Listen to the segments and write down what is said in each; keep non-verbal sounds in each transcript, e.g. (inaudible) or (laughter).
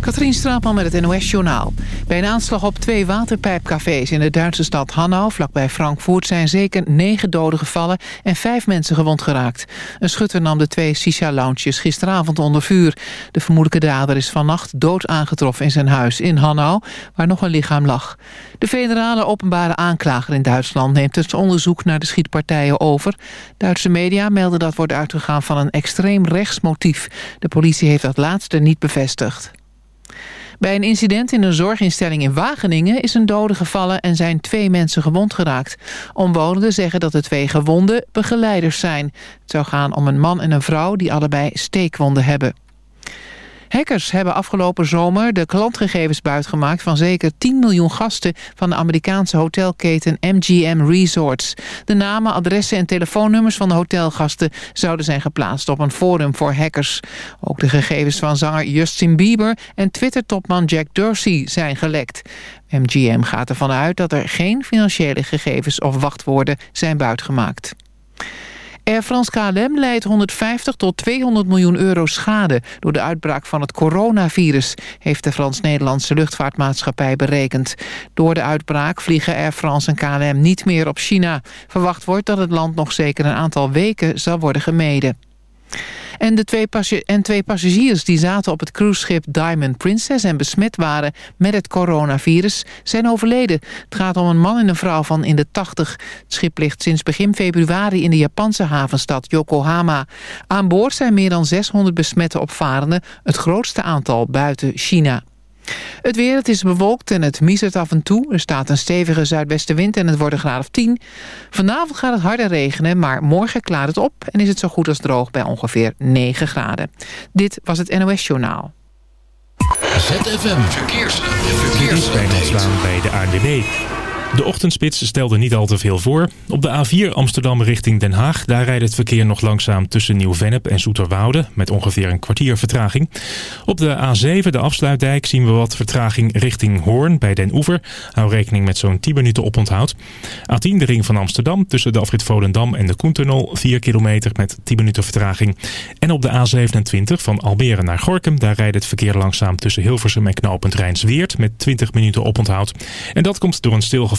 Katrien Straatman met het NOS-journaal. Bij een aanslag op twee waterpijpcafés in de Duitse stad Hanau... vlakbij Frankfurt zijn zeker negen doden gevallen en vijf mensen gewond geraakt. Een schutter nam de twee shisha-lounges gisteravond onder vuur. De vermoedelijke dader is vannacht dood aangetroffen in zijn huis in Hanau... waar nog een lichaam lag. De federale openbare aanklager in Duitsland neemt het onderzoek naar de schietpartijen over. Duitse media melden dat wordt uitgegaan van een extreem rechtsmotief. De politie heeft dat laatste niet bevestigd. Bij een incident in een zorginstelling in Wageningen is een dode gevallen en zijn twee mensen gewond geraakt. Omwonenden zeggen dat de twee gewonden begeleiders zijn. Het zou gaan om een man en een vrouw die allebei steekwonden hebben. Hackers hebben afgelopen zomer de klantgegevens buitgemaakt... van zeker 10 miljoen gasten van de Amerikaanse hotelketen MGM Resorts. De namen, adressen en telefoonnummers van de hotelgasten... zouden zijn geplaatst op een forum voor hackers. Ook de gegevens van zanger Justin Bieber en Twitter-topman Jack Dorsey zijn gelekt. MGM gaat ervan uit dat er geen financiële gegevens of wachtwoorden zijn buitgemaakt. Air France KLM leidt 150 tot 200 miljoen euro schade... door de uitbraak van het coronavirus... heeft de Frans-Nederlandse luchtvaartmaatschappij berekend. Door de uitbraak vliegen Air France en KLM niet meer op China. Verwacht wordt dat het land nog zeker een aantal weken zal worden gemeden. En, de twee, en twee passagiers die zaten op het cruiseschip Diamond Princess... en besmet waren met het coronavirus, zijn overleden. Het gaat om een man en een vrouw van in de 80. Het schip ligt sinds begin februari in de Japanse havenstad Yokohama. Aan boord zijn meer dan 600 besmette opvarenden... het grootste aantal buiten China. Het weer, het is bewolkt en het miezert af en toe. Er staat een stevige zuidwestenwind en het wordt een graad of 10. Vanavond gaat het harder regenen, maar morgen klaart het op... en is het zo goed als droog bij ongeveer 9 graden. Dit was het NOS Journaal. ZFM Verkeers. Verkeers. bij de ANWB. De ochtendspits stelde niet al te veel voor. Op de A4 Amsterdam richting Den Haag... daar rijdt het verkeer nog langzaam tussen Nieuw-Vennep en Zoeterwoude... met ongeveer een kwartier vertraging. Op de A7, de afsluitdijk, zien we wat vertraging richting Hoorn bij Den Oever. Hou rekening met zo'n 10 minuten oponthoud. A10, de ring van Amsterdam, tussen de afrit Volendam en de Koentunnel... 4 kilometer met 10 minuten vertraging. En op de A27 van Almere naar Gorkum... daar rijdt het verkeer langzaam tussen Hilversum en knooppunt Rijnsweert... met 20 minuten oponthoud. En dat komt door een stilgevallen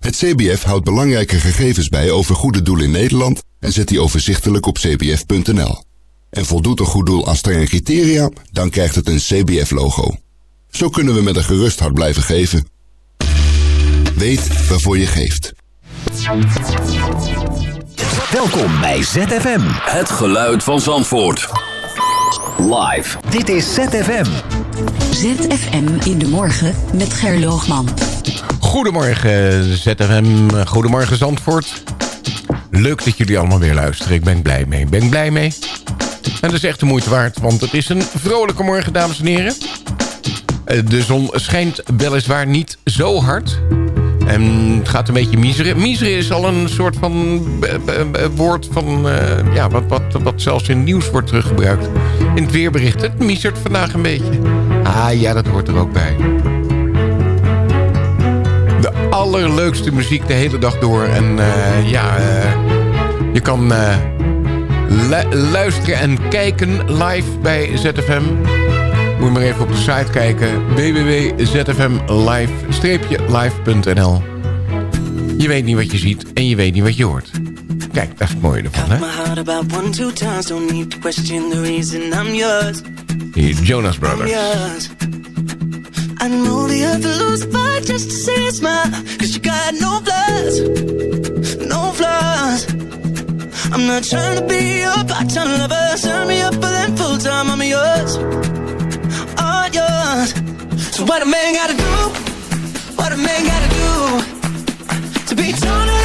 Het CBF houdt belangrijke gegevens bij over goede doelen in Nederland en zet die overzichtelijk op cbf.nl. En voldoet een goed doel aan strenge criteria, dan krijgt het een CBF-logo. Zo kunnen we met een gerust hart blijven geven. Weet waarvoor je geeft. Welkom bij ZFM. Het geluid van Zandvoort. Live. Dit is ZFM. ZFM in de morgen met Gerloogman. Goedemorgen ZFM, goedemorgen Zandvoort. Leuk dat jullie allemaal weer luisteren. Ik ben blij mee. Ben ik blij mee? En dat is echt de moeite waard, want het is een vrolijke morgen, dames en heren. Eh, de zon schijnt weliswaar niet zo hard. En het gaat een beetje miseren. Miseren is al een soort van uh, woord van, ja, wat, wat, wat zelfs in nieuws wordt teruggebruikt. In het weerbericht. Het misert vandaag een beetje. Ah ja, dat hoort er ook bij. Allerleukste muziek de hele dag door. En uh, ja, je kan luisteren en kijken live bij ZFM. Moet je maar even op de site kijken. www.zfmlive-live.nl Je weet niet wat je ziet en je weet niet wat je hoort. Kijk, dat is het mooie ervan, hè? Jonas Brothers. I know the will lose fight just to see a smile. Cause you got no flaws, no flaws. I'm not trying to be your part-time lover. Sign me up for them full-time, I'm yours All yours. So what a man gotta do What a man gotta do To be totally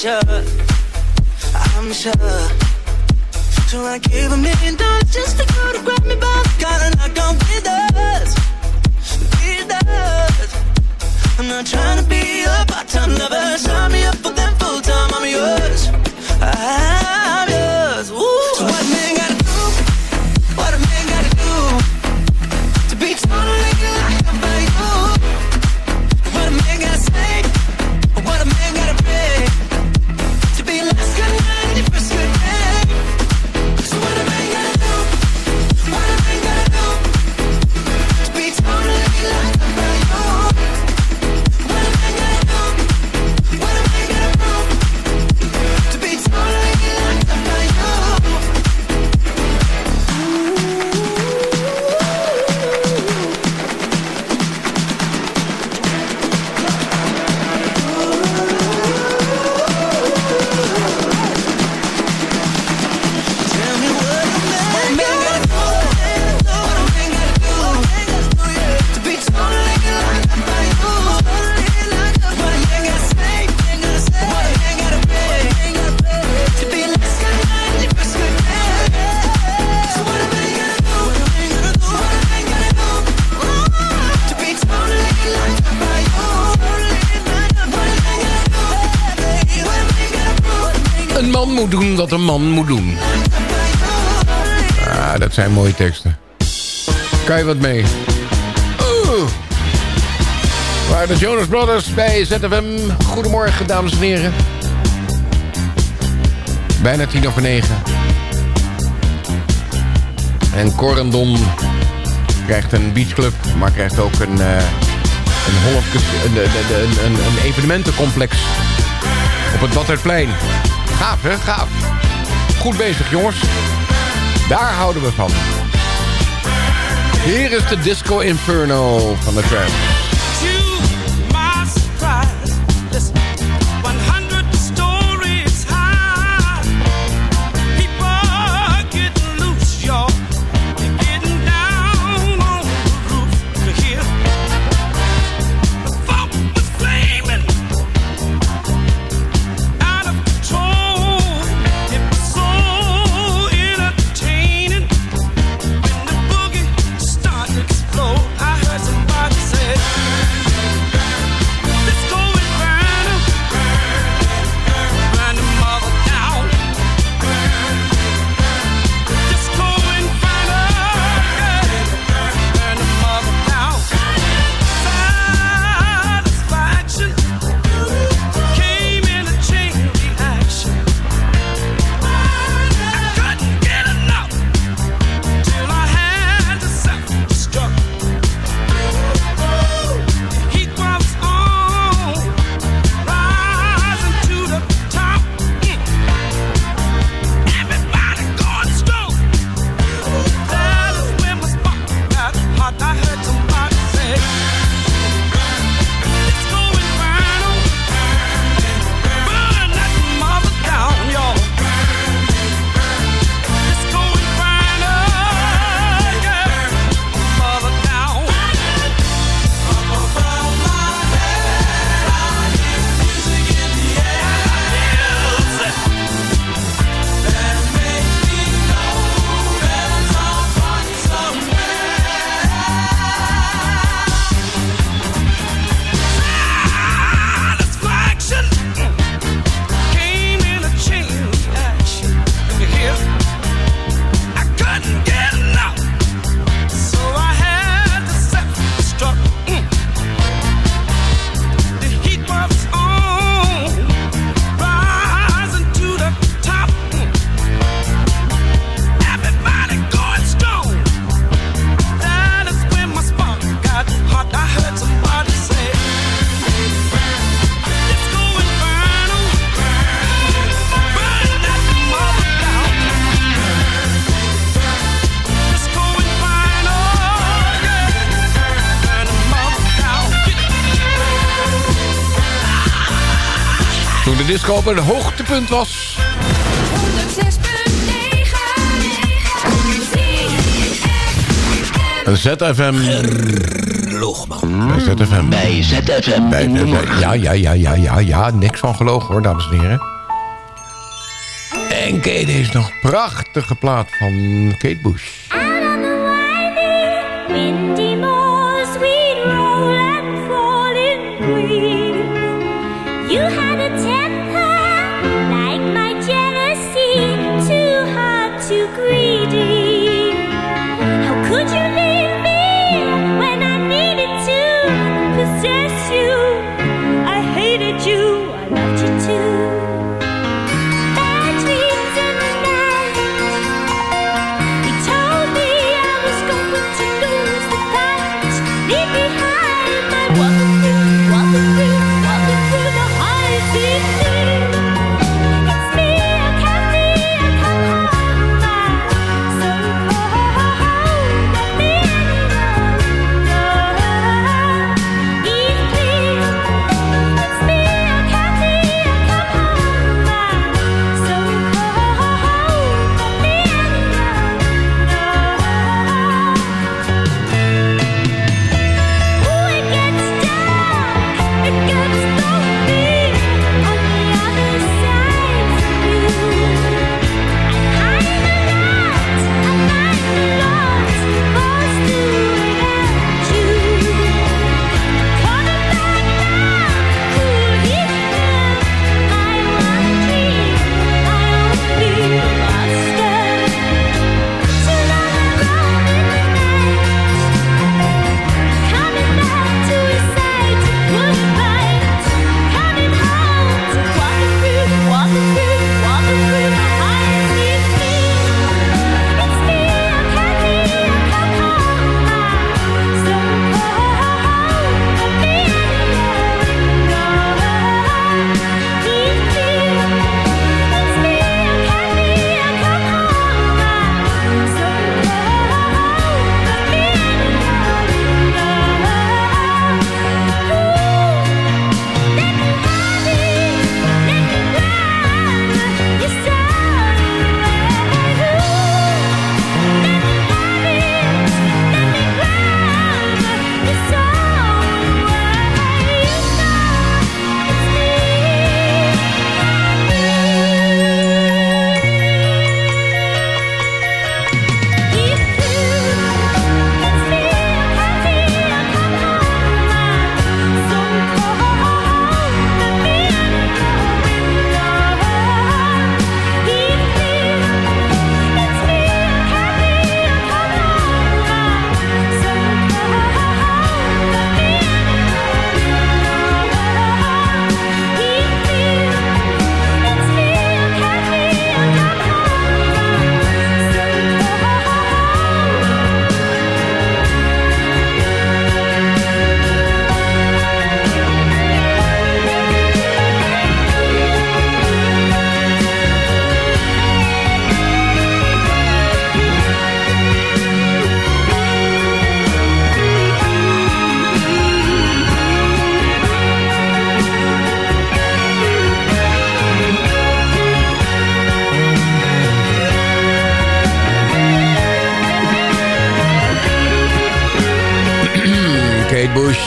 sure. I'm sure. So I gave a million dollars just to go to grab me by the collar knock on with us With us I'm not trying to be a part-time lover. Sign me up for them full-time, I'm yours. I'm wat een man moet doen. Ah, dat zijn mooie teksten. Kan je wat mee? Waar de Jonas Brothers bij ZFM. Goedemorgen, dames en heren. Bijna tien over negen. En Corendon krijgt een beachclub, maar krijgt ook een, een, Holland, een, een, een, een, een evenementencomplex op het Badhuisplein. Gaaf, hè? Gaaf. Goed bezig, jongens. Daar houden we van. Hier is de Disco Inferno van de Tramp. Disco op een hoogtepunt was. 106.9 ZFM. Loogman. Bij ZFM. Bij ZFM Bij. Ja, ja, ja, ja, ja, ja. Niks van gelogen hoor, dames en heren. En Kate is nog prachtige plaat van Kate Bush.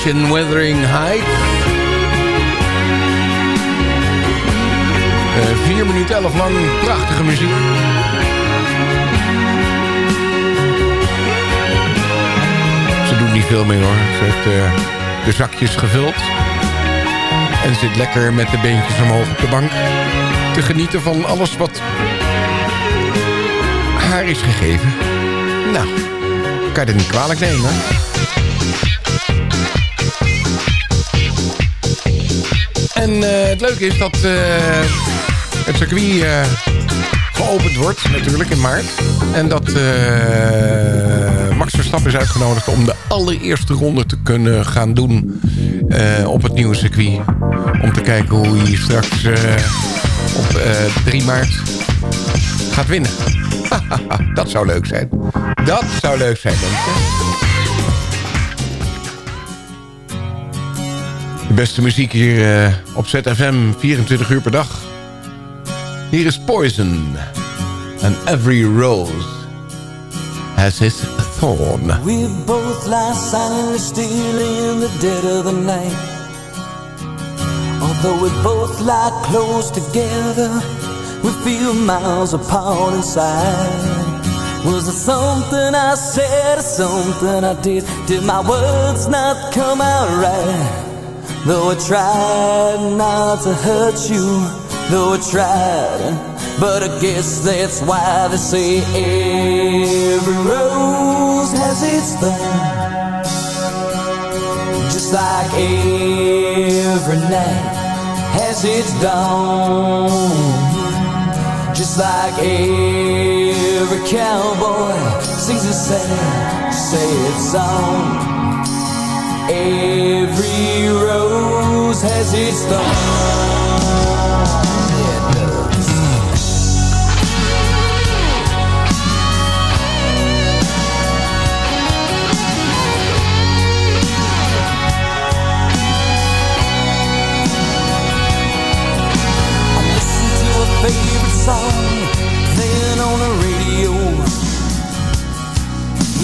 Kate Bush en Wuthering Heights. Eh, 4 minuten 11 lang prachtige muziek. Ze doet niet veel meer hoor. Ze heeft eh, de zakjes gevuld. En zit lekker met de beentjes omhoog op de bank. Te genieten van alles wat haar is gegeven. Nou, kan je het niet kwalijk nemen. En eh, het leuke is dat eh, het circuit eh, geopend wordt, natuurlijk in maart. En dat Max Verstappen is uitgenodigd om de allereerste ronde te kunnen gaan doen op het nieuwe circuit. Om te kijken hoe hij straks op eh 3 maart gaat winnen. (laughs) dat zou leuk zijn. Dat zou leuk zijn, denk ik. Beste muziek hier eh, op ZFM, 24 uur per dag. Hier is Poison. And every rose has its thorn. We both lie silently still in the dead of the night. Although we both lie close together, we feel miles apart inside. Was it something I said or something I did? Did my words not come out right? Though I tried not to hurt you, though I tried, but I guess that's why they say every rose has its thorn. Just like every night has its dawn. Just like every cowboy sings a sad, sad song. Every rose has its thorn.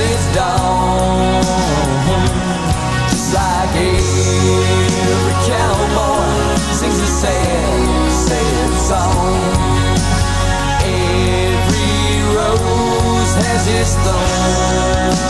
its dawn, just like every cowboy sings a sad, sad song. Every rose has its thorn.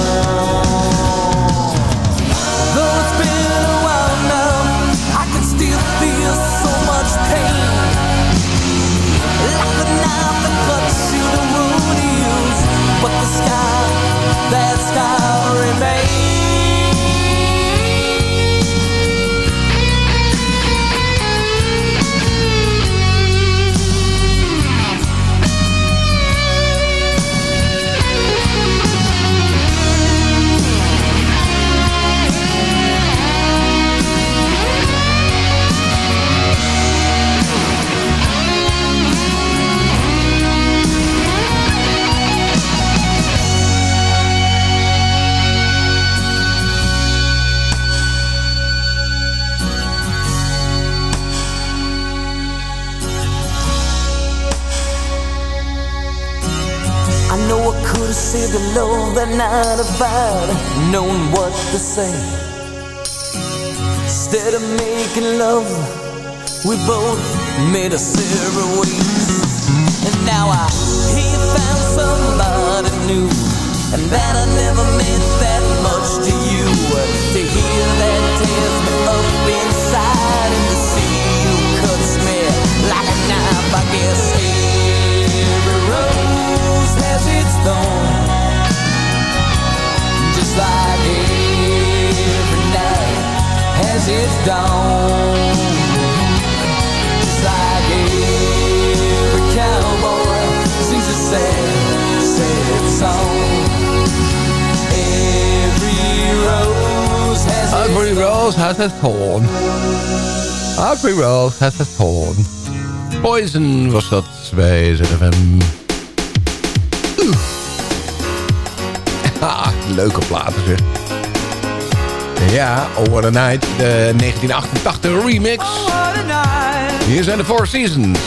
Has thorn. Poison was dat bij ZFM. Oeh. (laughs) Ah, leuke platen zeg. Ja, Oh What a Night, de 1988 remix. Hier zijn de Four Seasons.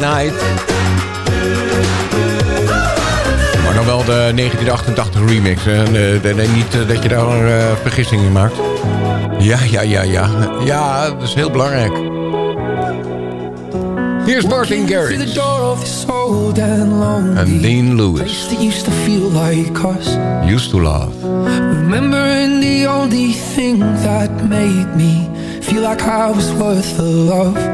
Night. Maar dan wel de 1988 remix. En, eh, de- de- niet eh, dat je daar een uh, vergissing in maakt. Ja, ja, ja, ja. Ja, dat is heel belangrijk. Hier is Martin Garrix. And En Dean Lewis. that used to feel like us. Used to Love. Remembering the only thing that made me feel like I was worth the love.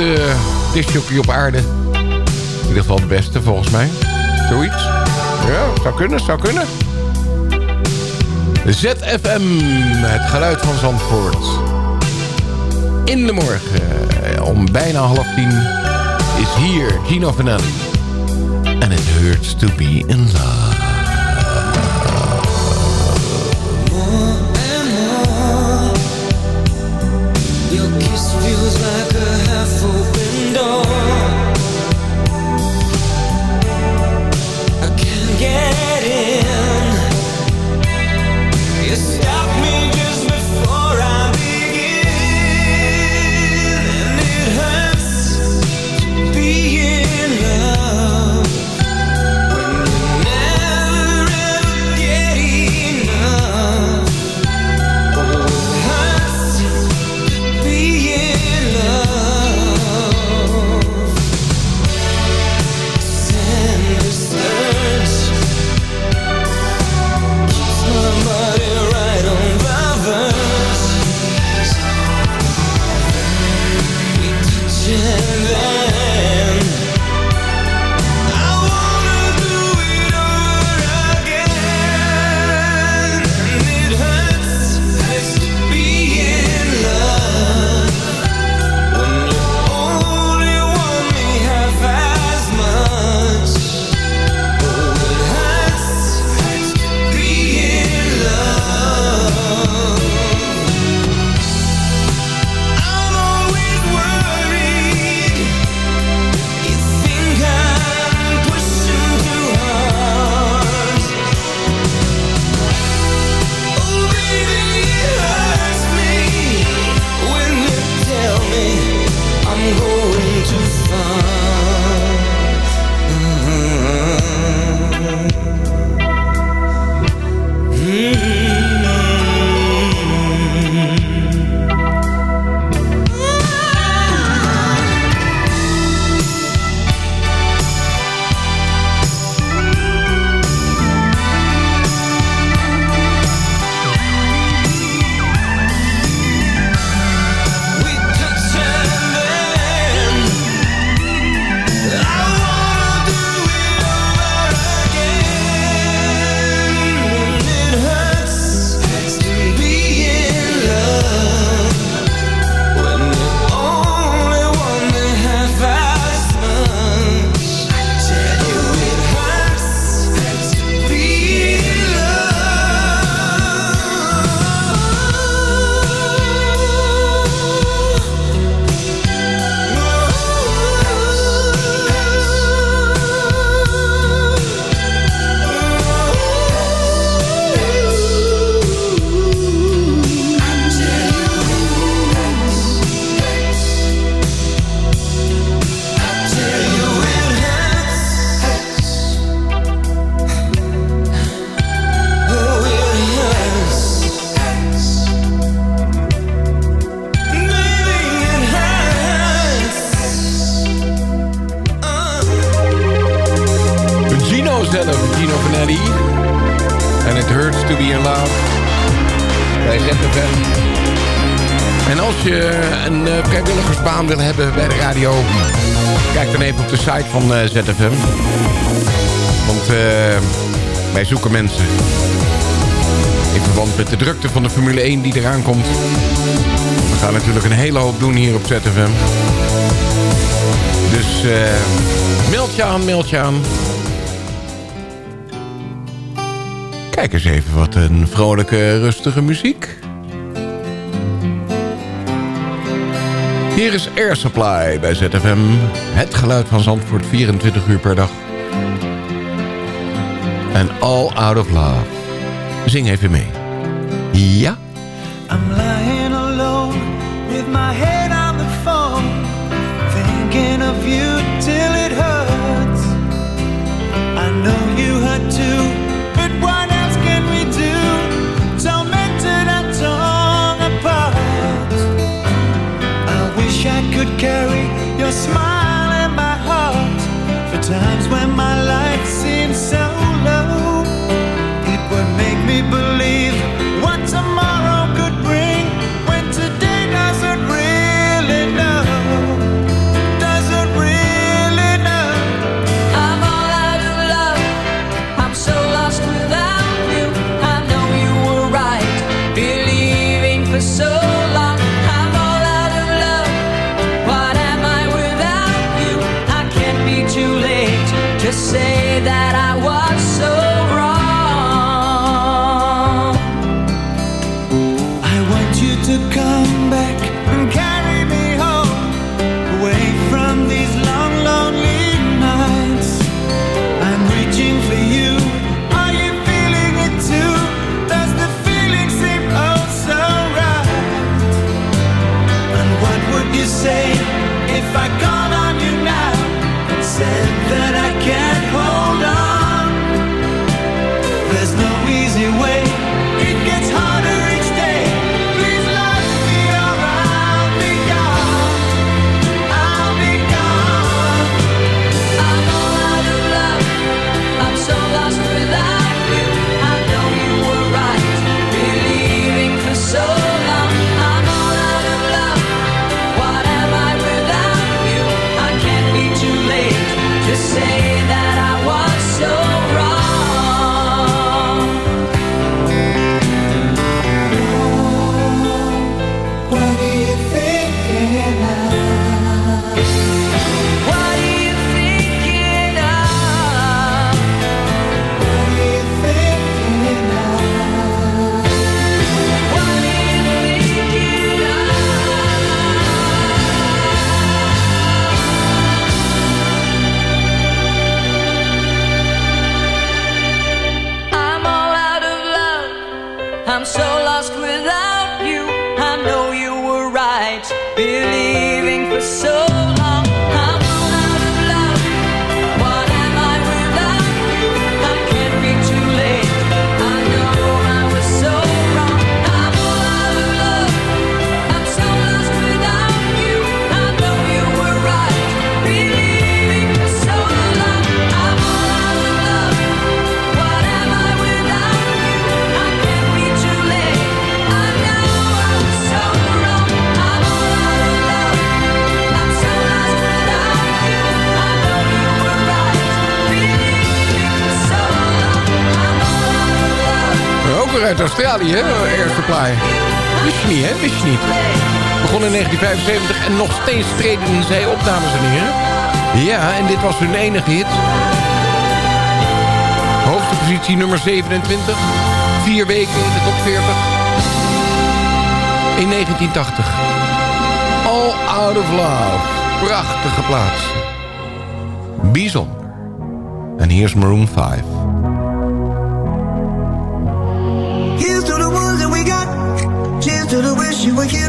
De beroemdste discjockey op aarde. In ieder geval de beste, volgens mij. Zoiets. Ja, zou kunnen, zou kunnen. ZFM, het geluid van Zandvoort. In de morgen, eh, om bijna half tien, is hier Gino Vanelli. And it hurts to be in love. van eh, ZFM. Want eh, wij zoeken mensen. In verband met de drukte van de Formule 1 die eraan komt. We gaan natuurlijk een hele hoop doen hier op ZFM. Dus uh, meld je aan, meld je aan. Kijk eens even wat een vrolijke, rustige muziek. Hier is Air Supply bij ZFM. Het geluid van Zandvoort 24 uur per dag. En All Out of Love. Zing even mee. Ja? Australië, hè? Eerste Supply. Wist je niet, hè? Wist je niet. Begon in 1975 en nog steeds treden zij op, dames en heren. Ja, en dit was hun enige hit. Hoogtepositie nummer 27. Vier weken in de top 40. In 1980. All Out of Love. Prachtige plaats. Bijzonder. En hier is Maroon 5.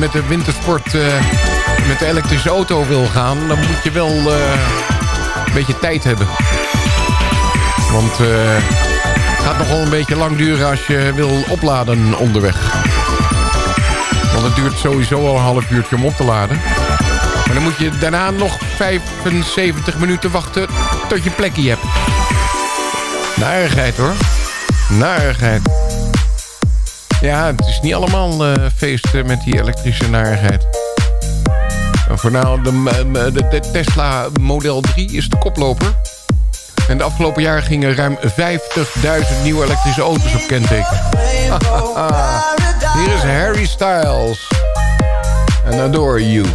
met de wintersport eh, met de elektrische auto wil gaan... dan moet je wel eh, een beetje tijd hebben. Want eh, het gaat wel een beetje lang duren als je wil opladen onderweg. Want het duurt sowieso al een half uurtje om op te laden. Maar dan moet je daarna nog 75 minuten wachten tot je plekje hebt. Narigheid hoor. Narigheid. Ja, het is niet allemaal uh, feest eh, met die elektrische narigheid. Vooral de, de, Tesla Model 3 is de koploper. En de afgelopen jaar gingen ruim 50.000 nieuwe elektrische auto's op kenteken. (laughs) Hier is Harry Styles. En daardoor You.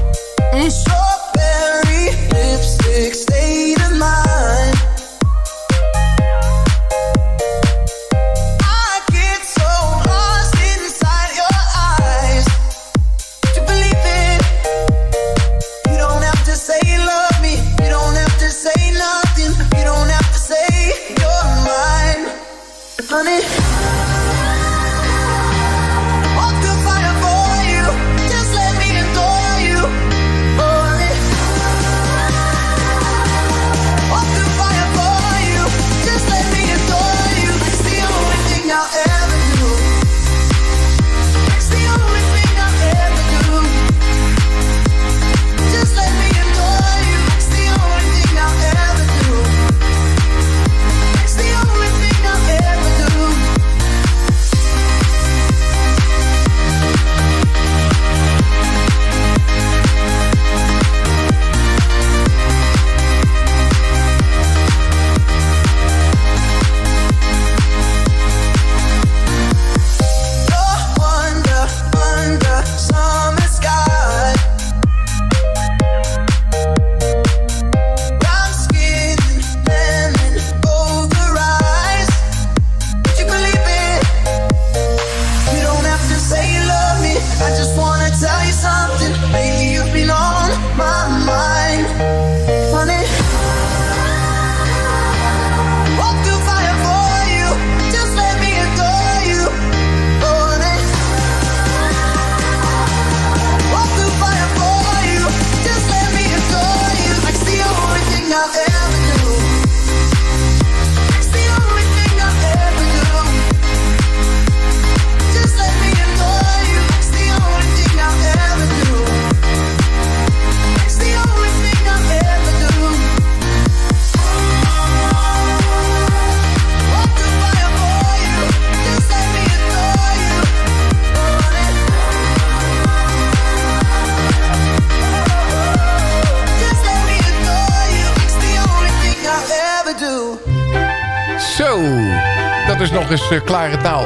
nog eens eh, klare taal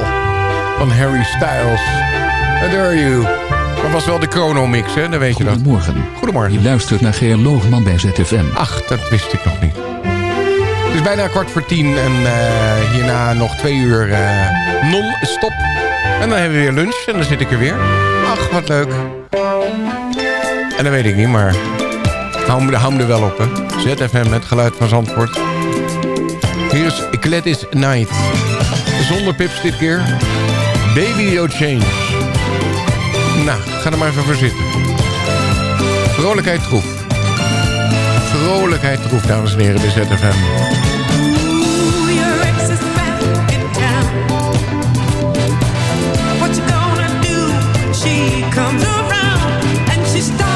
van Harry Styles. Adore you. Dat was wel de Chrono mix, hè? Dan weet je dat. Goedemorgen. Goedemorgen. Je luistert naar Geer Loogman bij ZFM. Ach, dat wist ik nog niet. Het is bijna kwart voor tien en eh, hierna nog twee uur eh, non-stop. En dan hebben we weer lunch en dan zit ik er weer. Ach, wat leuk. En dat weet ik niet, maar hou me, hou me er wel op, hè. ZFM met geluid van Zandvoort. Hier is Gladys Night. Zonder pips dit keer. Baby yo Change. Nou, ga er maar even voor zitten. Vrolijkheid troef. Vrolijkheid troef, dames en heren, bij ZFM. She comes around and she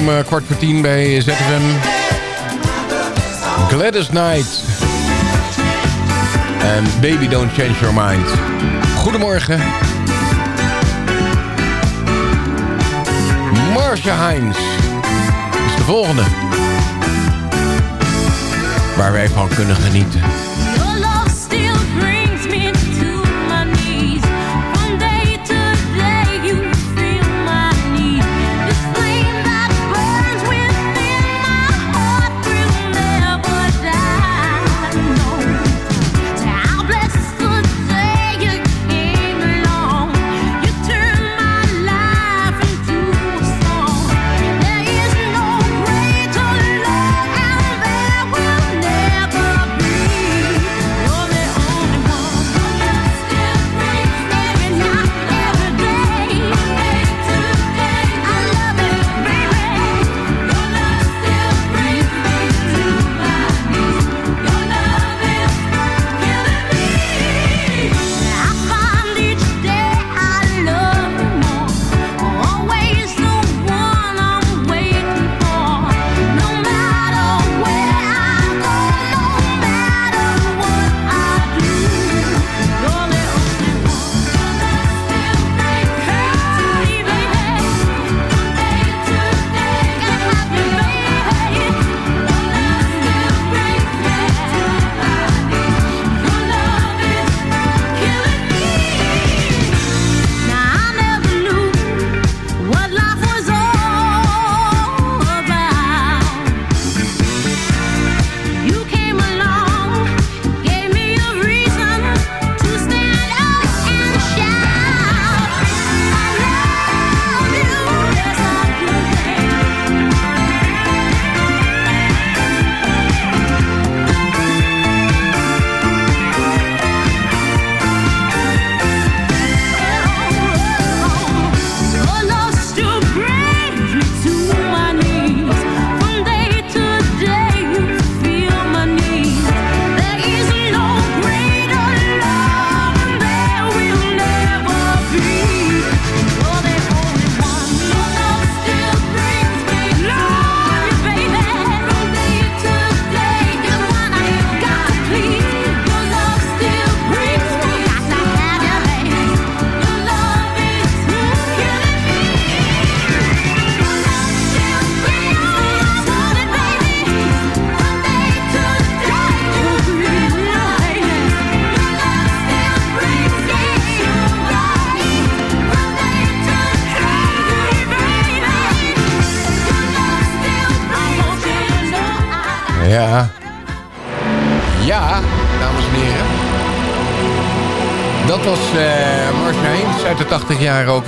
om eh, kwart voor tien bij ZFM. Gladys Night En Baby Don't Change Your Mind. Goedemorgen. Marcia Heinz. Is de volgende. Waar wij van kunnen genieten.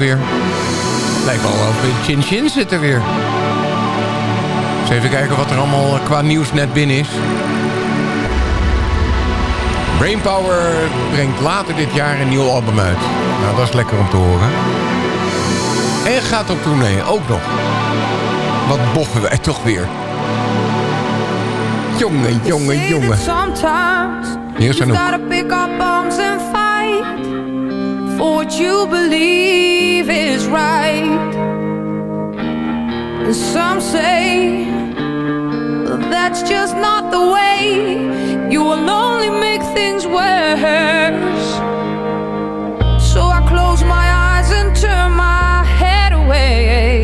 weer. Lijkt wel of in Chin Chin zit er weer. Eens even kijken wat er allemaal eh, qua nieuws net binnen is. Brainpower brengt later dit jaar een nieuw album uit. Nou, dat is lekker om te horen. En gaat op tournee, ook nog. Wat boffen wij toch weer. Jongen, jongen, jongen. Hier zijn fight. for what you believe is right. And some say that's just not the way. You will only make things worse. So I close my eyes and turn my head away.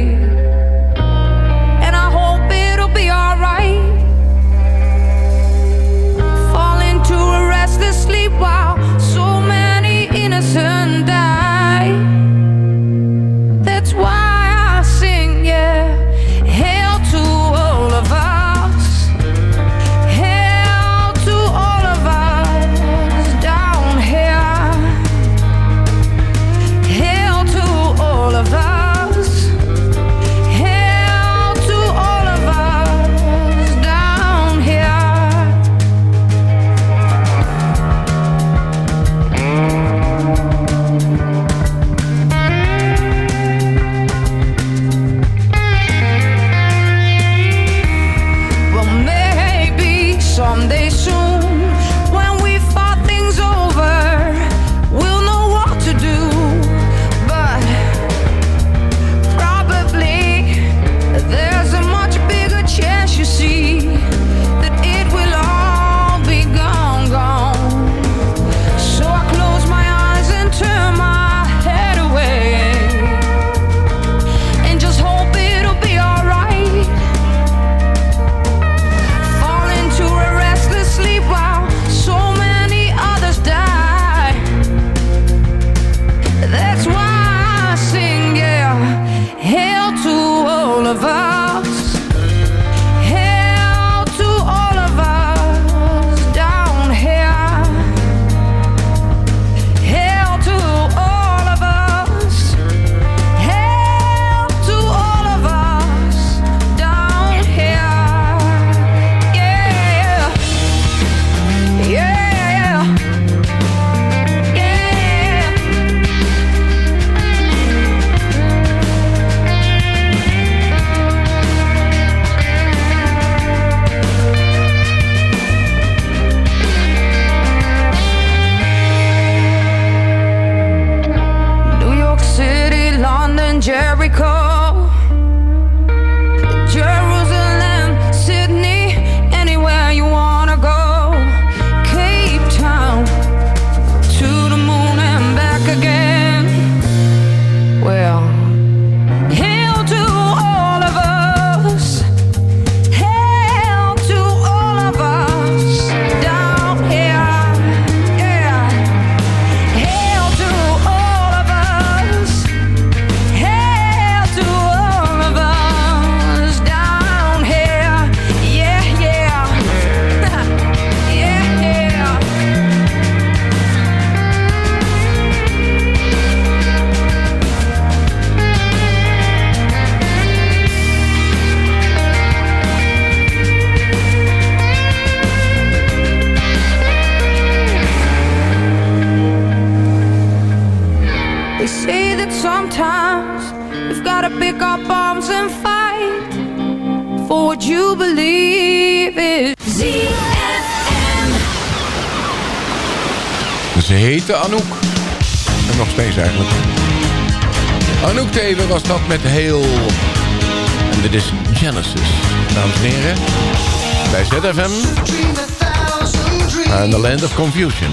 ze heette Anouk. En nog steeds eigenlijk. Anouk Teven was dat met heel... En dit is Genesis. Dames en heren, bij ZFM. en the Land of Confusion.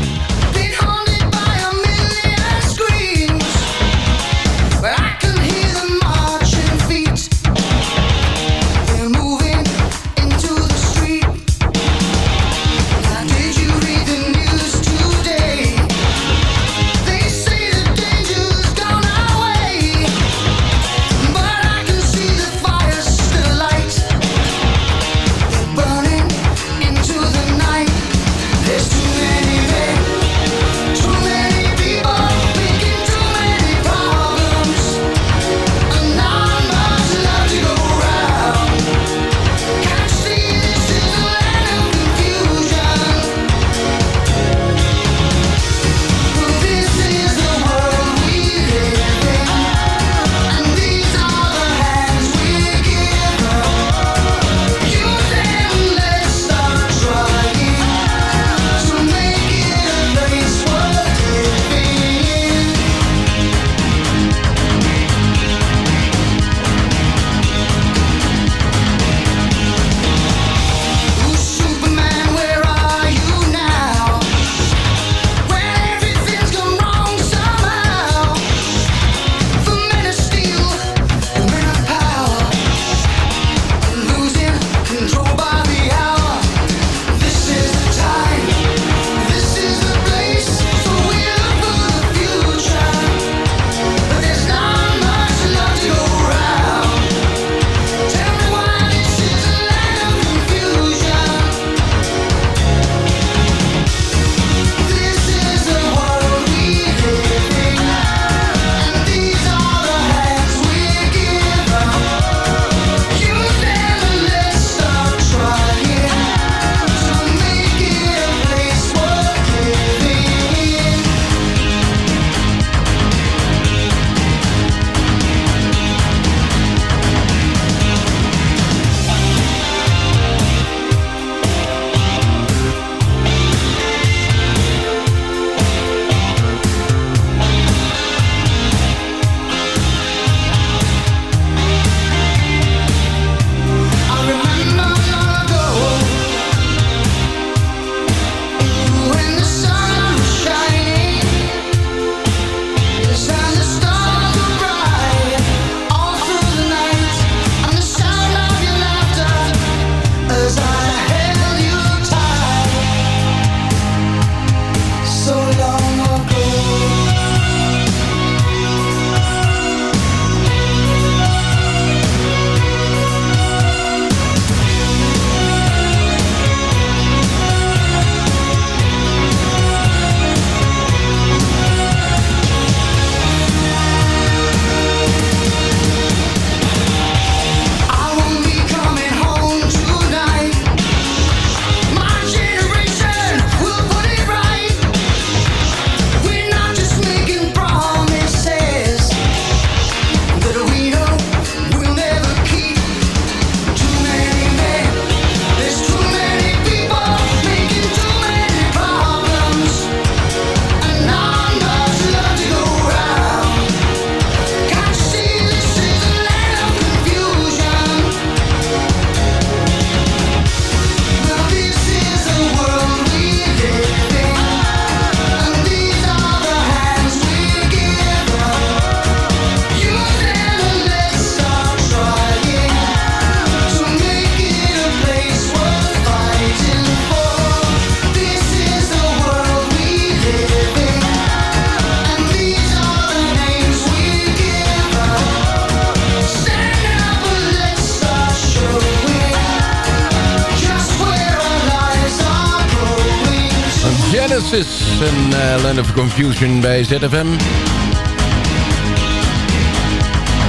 Confusion bij ZFM.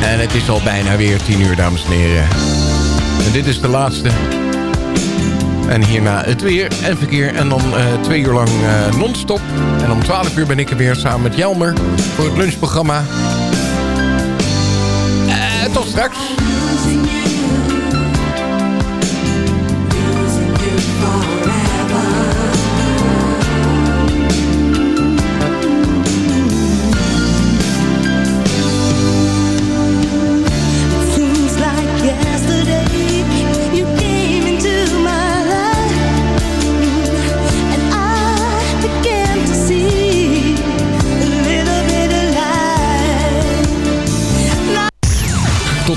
En het is al bijna weer 10 uur, dames en heren. En dit is de laatste. En hierna het weer en verkeer. En dan eh, twee uur lang eh, non-stop. En om 12 uur ben ik er weer samen met Jelmer voor het lunchprogramma. Eh, tot straks.